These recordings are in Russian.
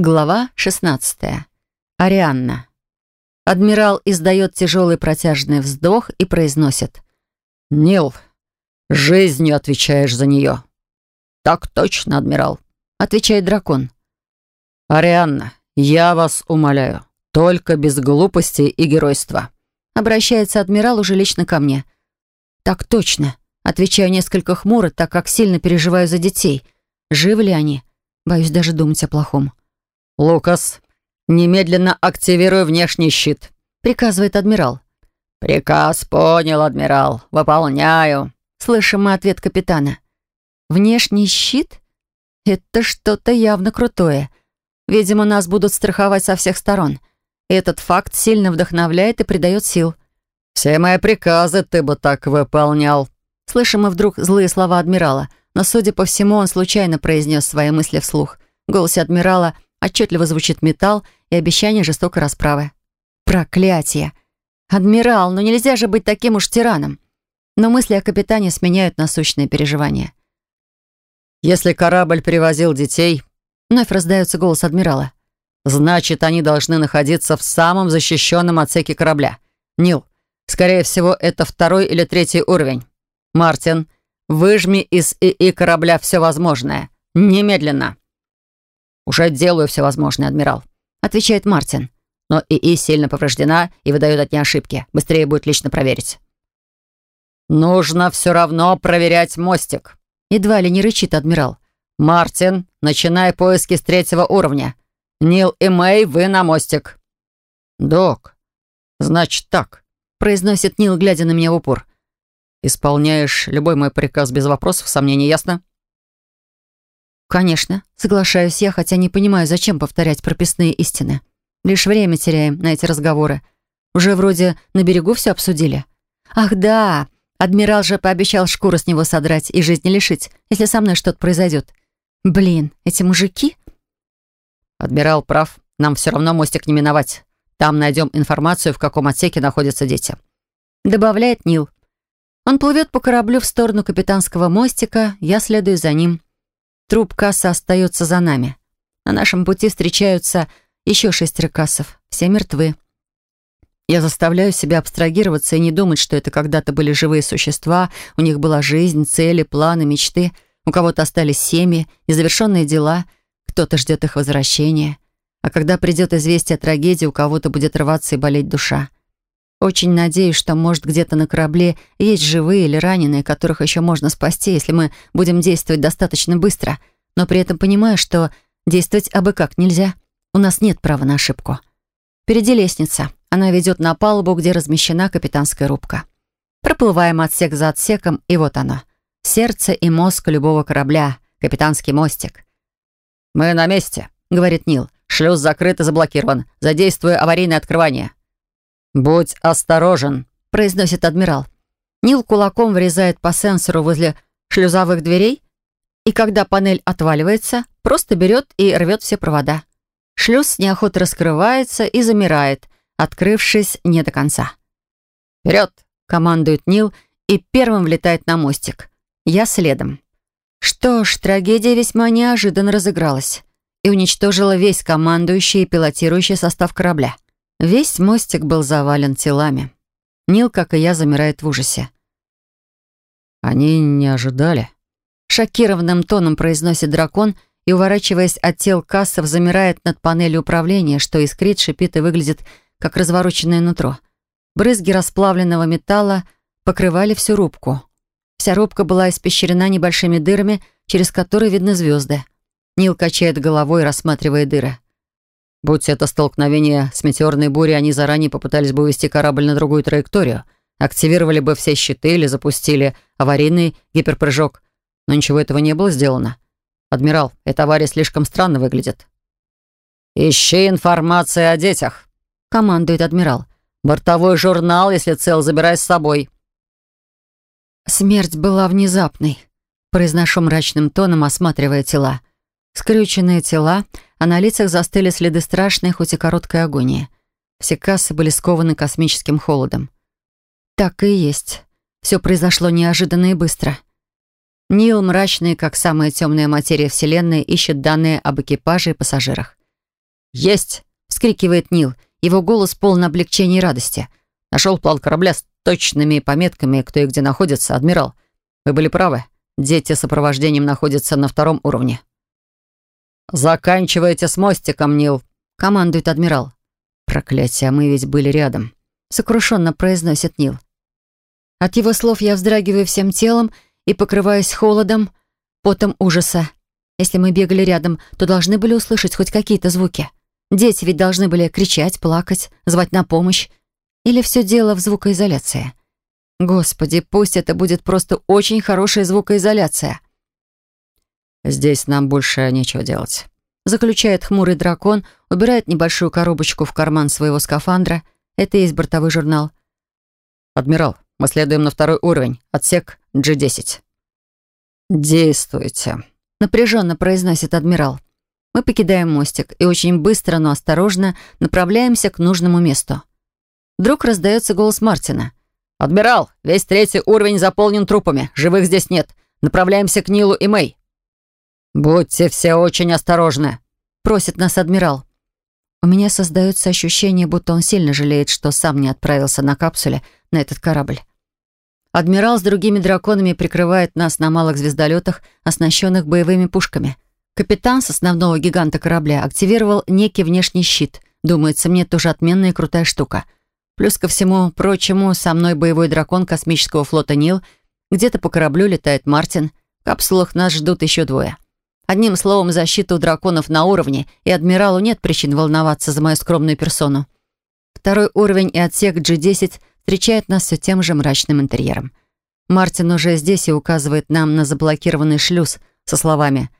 Глава 16. Арианна. Адмирал издает тяжелый протяжный вздох и произносит. «Нил, жизнью отвечаешь за нее». «Так точно, адмирал», — отвечает дракон. «Арианна, я вас умоляю, только без глупости и геройства». Обращается адмирал уже лично ко мне. «Так точно», — отвечаю несколько хмуро, так как сильно переживаю за детей. Живы ли они? Боюсь даже думать о плохом. «Лукас, немедленно активируй внешний щит», — приказывает адмирал. «Приказ понял, адмирал. Выполняю», — слышим мы ответ капитана. «Внешний щит? Это что-то явно крутое. Видимо, нас будут страховать со всех сторон. Этот факт сильно вдохновляет и придает сил». «Все мои приказы ты бы так выполнял». Слышим мы вдруг злые слова адмирала, но, судя по всему, он случайно произнес свои мысли вслух. В голосе адмирала — Отчетливо звучит металл и обещание жестокой расправы. Проклятие! Адмирал, ну нельзя же быть таким уж тираном. Но мысли о капитане сменяют насущные переживания. «Если корабль перевозил детей...» Вновь раздается голос адмирала. «Значит, они должны находиться в самом защищенном отсеке корабля. Нил, скорее всего, это второй или третий уровень. Мартин, выжми из ИИ корабля все возможное. Немедленно!» «Уже делаю все возможное, адмирал», — отвечает Мартин. «Но ИИ сильно повреждена и выдает от нее ошибки. Быстрее будет лично проверить». «Нужно все равно проверять мостик», — едва ли не рычит адмирал. «Мартин, начинай поиски с третьего уровня. Нил и Мэй, вы на мостик». «Док, значит так», — произносит Нил, глядя на меня в упор. «Исполняешь любой мой приказ без вопросов, сомнений, ясно?» «Конечно», — соглашаюсь я, хотя не понимаю, зачем повторять прописные истины. Лишь время теряем на эти разговоры. Уже вроде на берегу все обсудили. «Ах да, адмирал же пообещал шкуру с него содрать и жизни лишить, если со мной что-то произойдет. Блин, эти мужики...» «Адмирал прав. Нам все равно мостик не миновать. Там найдем информацию, в каком отсеке находятся дети». Добавляет Нил. Он плывет по кораблю в сторону капитанского мостика, я следую за ним. Труп касса остается за нами. На нашем пути встречаются еще шестеро кассов. Все мертвы. Я заставляю себя абстрагироваться и не думать, что это когда-то были живые существа, у них была жизнь, цели, планы, мечты. У кого-то остались семьи, незавершенные дела, кто-то ждет их возвращения. А когда придет известие о трагедии, у кого-то будет рваться и болеть душа. Очень надеюсь, что, может, где-то на корабле есть живые или раненые, которых еще можно спасти, если мы будем действовать достаточно быстро, но при этом понимаю, что действовать абы как нельзя. У нас нет права на ошибку. Впереди лестница. Она ведет на палубу, где размещена капитанская рубка. Проплываем отсек за отсеком, и вот оно. Сердце и мозг любого корабля. Капитанский мостик. «Мы на месте», — говорит Нил. «Шлюз закрыт и заблокирован. Задействую аварийное открывание». «Будь осторожен», — произносит адмирал. Нил кулаком врезает по сенсору возле шлюзовых дверей, и когда панель отваливается, просто берет и рвет все провода. Шлюз неохотно раскрывается и замирает, открывшись не до конца. «Вперед!» — командует Нил и первым влетает на мостик. Я следом. Что ж, трагедия весьма неожиданно разыгралась и уничтожила весь командующий и пилотирующий состав корабля. Весь мостик был завален телами. Нил, как и я, замирает в ужасе. «Они не ожидали», — шокированным тоном произносит дракон и, уворачиваясь от тел кассов, замирает над панелью управления, что искрит, шипит и выглядит, как развороченное нутро. Брызги расплавленного металла покрывали всю рубку. Вся рубка была испещрена небольшими дырами, через которые видны звезды. Нил качает головой, рассматривая дыры. Будь это столкновение с метеорной бурей, они заранее попытались бы увести корабль на другую траекторию, активировали бы все щиты или запустили аварийный гиперпрыжок. Но ничего этого не было сделано. «Адмирал, эта авария слишком странно выглядит». «Ищи информацию о детях», — командует адмирал. «Бортовой журнал, если цел, забирай с собой». «Смерть была внезапной», — произношу мрачным тоном, осматривая тела. Скрюченные тела — а на лицах застыли следы страшной, хоть и короткой агонии. Все кассы были скованы космическим холодом. Так и есть. Все произошло неожиданно и быстро. Нил, мрачный, как самая темная материя Вселенной, ищет данные об экипаже и пассажирах. «Есть!» — вскрикивает Нил. Его голос полон облегчения и радости. «Нашел план корабля с точными пометками, кто и где находится, адмирал. Вы были правы. Дети сопровождением находятся на втором уровне». «Заканчивайте с мостиком, Нил», — командует адмирал. «Проклятие, а мы ведь были рядом», — сокрушенно произносит Нил. От его слов я вздрагиваю всем телом и покрываюсь холодом, потом ужаса. Если мы бегали рядом, то должны были услышать хоть какие-то звуки. Дети ведь должны были кричать, плакать, звать на помощь. Или все дело в звукоизоляции? Господи, пусть это будет просто очень хорошая звукоизоляция. «Здесь нам больше нечего делать», — заключает хмурый дракон, убирает небольшую коробочку в карман своего скафандра. Это и есть бортовой журнал. «Адмирал, мы следуем на второй уровень, отсек G10». «Действуйте», — напряженно произносит адмирал. Мы покидаем мостик и очень быстро, но осторожно направляемся к нужному месту. Вдруг раздается голос Мартина. «Адмирал, весь третий уровень заполнен трупами. Живых здесь нет. Направляемся к Нилу и Мэй». «Будьте все очень осторожны», — просит нас адмирал. У меня создается ощущение, будто он сильно жалеет, что сам не отправился на капсуле на этот корабль. Адмирал с другими драконами прикрывает нас на малых звездолетах, оснащенных боевыми пушками. Капитан с основного гиганта корабля активировал некий внешний щит. Думается, мне тоже отменная и крутая штука. Плюс ко всему прочему, со мной боевой дракон космического флота «Нил», где-то по кораблю летает Мартин, в капсулах нас ждут еще двое. Одним словом, защита у драконов на уровне, и адмиралу нет причин волноваться за мою скромную персону. Второй уровень и отсек G10 встречает нас все тем же мрачным интерьером. Мартин уже здесь и указывает нам на заблокированный шлюз со словами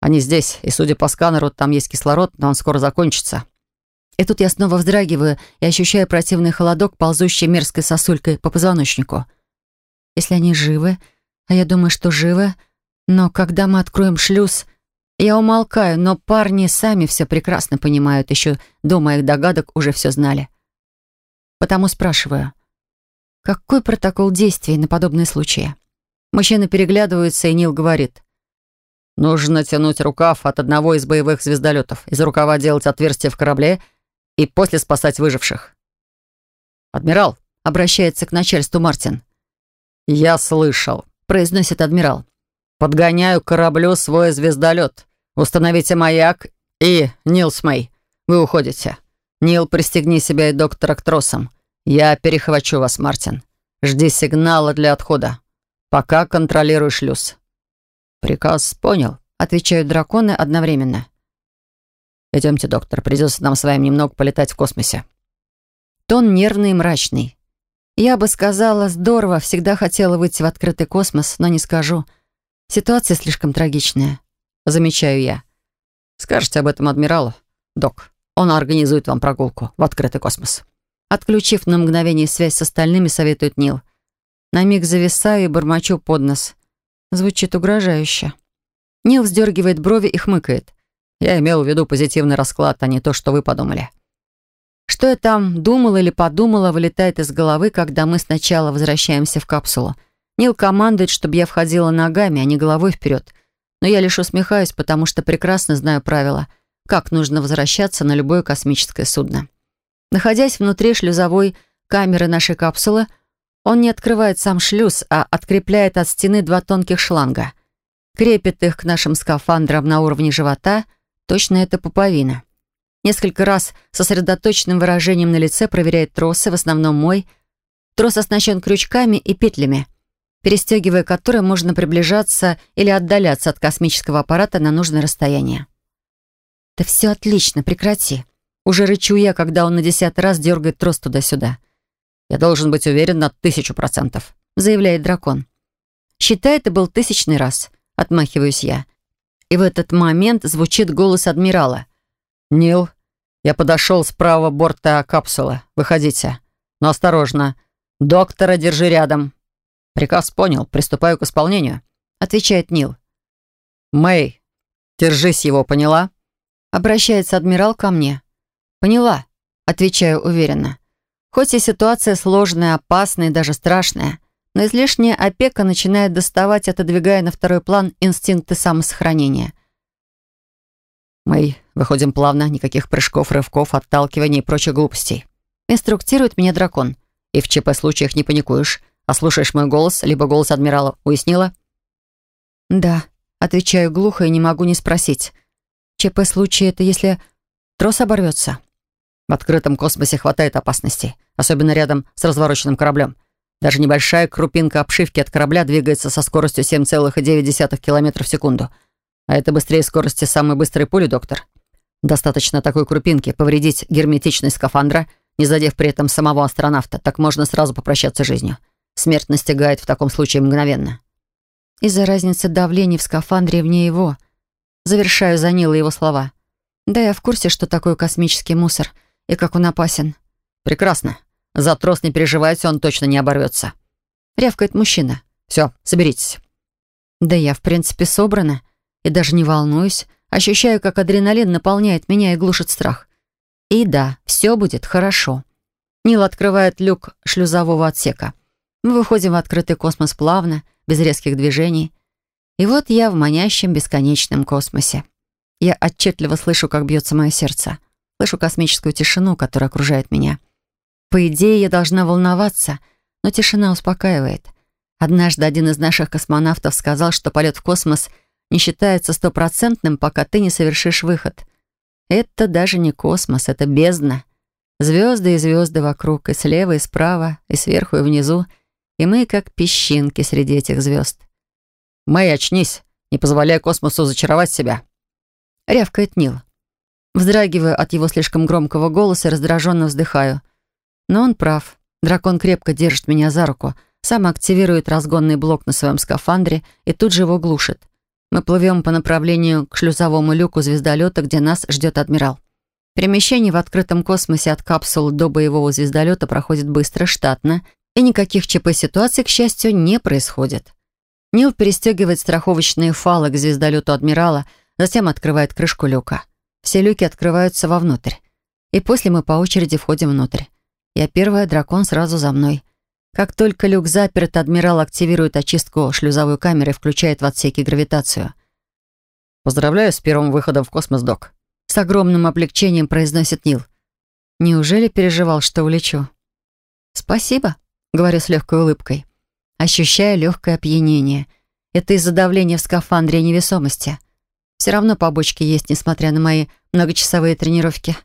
«Они здесь, и, судя по сканеру, там есть кислород, но он скоро закончится». И тут я снова вздрагиваю и ощущаю противный холодок, ползущий мерзкой сосулькой по позвоночнику. Если они живы, а я думаю, что живы, но когда мы откроем шлюз, я умолкаю, но парни сами все прекрасно понимают, еще до моих догадок уже все знали. Потому спрашиваю, какой протокол действий на подобные случаи? Мужчины переглядываются, и Нил говорит. «Нужно тянуть рукав от одного из боевых звездолетов, из рукава делать отверстие в корабле и после спасать выживших». «Адмирал», — обращается к начальству Мартин. «Я слышал», — произносит адмирал. Подгоняю к кораблю свой звездолет. Установите маяк и, Нилс Мэй, вы уходите. Нил, пристегни себя и доктора к тросам. Я перехвачу вас, Мартин. Жди сигнала для отхода. Пока контролирую шлюз. Приказ понял, отвечают драконы одновременно. Идемте, доктор, придется нам с вами немного полетать в космосе. Тон нервный и мрачный. Я бы сказала, здорово, всегда хотела выйти в открытый космос, но не скажу — Ситуация слишком трагичная, замечаю я. Скажете об этом адмиралу, док. Он организует вам прогулку в открытый космос. Отключив на мгновение связь с остальными, советует Нил. На миг зависаю и бормочу под нос. Звучит угрожающе. Нил вздергивает брови и хмыкает. Я имел в виду позитивный расклад, а не то, что вы подумали. Что я там думала или подумала, вылетает из головы, когда мы сначала возвращаемся в капсулу. Нил командует, чтобы я входила ногами, а не головой вперед. Но я лишь усмехаюсь, потому что прекрасно знаю правила, как нужно возвращаться на любое космическое судно. Находясь внутри шлюзовой камеры нашей капсулы, он не открывает сам шлюз, а открепляет от стены два тонких шланга. Крепит их к нашим скафандрам на уровне живота, точно это пуповина. Несколько раз сосредоточенным выражением на лице проверяет тросы, в основном мой. Трос оснащен крючками и петлями — перестегивая которые можно приближаться или отдаляться от космического аппарата на нужное расстояние. «Да все отлично, прекрати!» Уже рычу я, когда он на десятый раз дергает трос туда-сюда. «Я должен быть уверен на тысячу процентов», — заявляет дракон. «Считай, это был тысячный раз», — отмахиваюсь я. И в этот момент звучит голос адмирала. «Нил, я подошел с правого борта капсулы. Выходите. Но осторожно. Доктора держи рядом». «Приказ понял. Приступаю к исполнению», — отвечает Нил. «Мэй, держись его, поняла?» Обращается адмирал ко мне. «Поняла», — отвечаю уверенно. Хоть и ситуация сложная, опасная и даже страшная, но излишняя опека начинает доставать, отодвигая на второй план инстинкты самосохранения. «Мы выходим плавно, никаких прыжков, рывков, отталкиваний и прочих глупостей». Инструктирует меня дракон. «И в ЧП случаях не паникуешь, а слушаешь мой голос, либо голос адмирала. Уяснила?» «Да», — отвечаю глухо и не могу не спросить. «ЧП случай — это если трос оборвется?» В открытом космосе хватает опасностей, особенно рядом с развороченным кораблем. Даже небольшая крупинка обшивки от корабля двигается со скоростью 7,9 км в секунду. А это быстрее скорости самой быстрой пули, доктор. Достаточно такой крупинки повредить герметичность скафандра, не задев при этом самого астронавта. Так можно сразу попрощаться с жизнью. Смерть настигает в таком случае мгновенно. Из-за разницы давления в скафандре вне его. Завершаю за Нила его слова. Да, я в курсе, что такое космический мусор — и как он опасен. Прекрасно. За трос не переживайте, он точно не оборвется. Рявкает мужчина. Все, соберитесь. Да я, в принципе, собрана. И даже не волнуюсь. Ощущаю, как адреналин наполняет меня и глушит страх. И да, все будет хорошо. Нил открывает люк шлюзового отсека. Мы выходим в открытый космос плавно, без резких движений. И вот я в манящем бесконечном космосе. Я отчетливо слышу, как бьется мое сердце. Слышу космическую тишину, которая окружает меня. По идее, я должна волноваться, но тишина успокаивает. Однажды один из наших космонавтов сказал, что полет в космос не считается стопроцентным, пока ты не совершишь выход. Это даже не космос, это бездна. Звезды и звезды вокруг, и слева, и справа, и сверху, и внизу. И мы как песчинки среди этих звезд. «Мэй, очнись! Не позволяй космосу зачаровать себя!» Рявкает Нил. Вздрагиваю от его слишком громкого голоса и раздраженно вздыхаю. Но он прав. Дракон крепко держит меня за руку, сам активирует разгонный блок на своем скафандре и тут же его глушит. Мы плывем по направлению к шлюзовому люку звездолета, где нас ждет адмирал. Перемещение в открытом космосе от капсулы до боевого звездолета проходит быстро, штатно, и никаких ЧП-ситуаций, к счастью, не происходит. Нил перестегивает страховочные фалы к звездолету адмирала, затем открывает крышку люка. Все люки открываются вовнутрь. И после мы по очереди входим внутрь. Я первая, дракон сразу за мной. Как только люк заперт, адмирал активирует очистку шлюзовой камеры и включает в отсеке гравитацию. «Поздравляю с первым выходом в космос, док», — с огромным облегчением произносит Нил. Неужели переживал, что улечу? «Спасибо», — говорю с легкой улыбкой. Ощущаю легкое опьянение. Это из-за давления в скафандре невесомости. Все равно побочки есть, несмотря на мои многочасовые тренировки.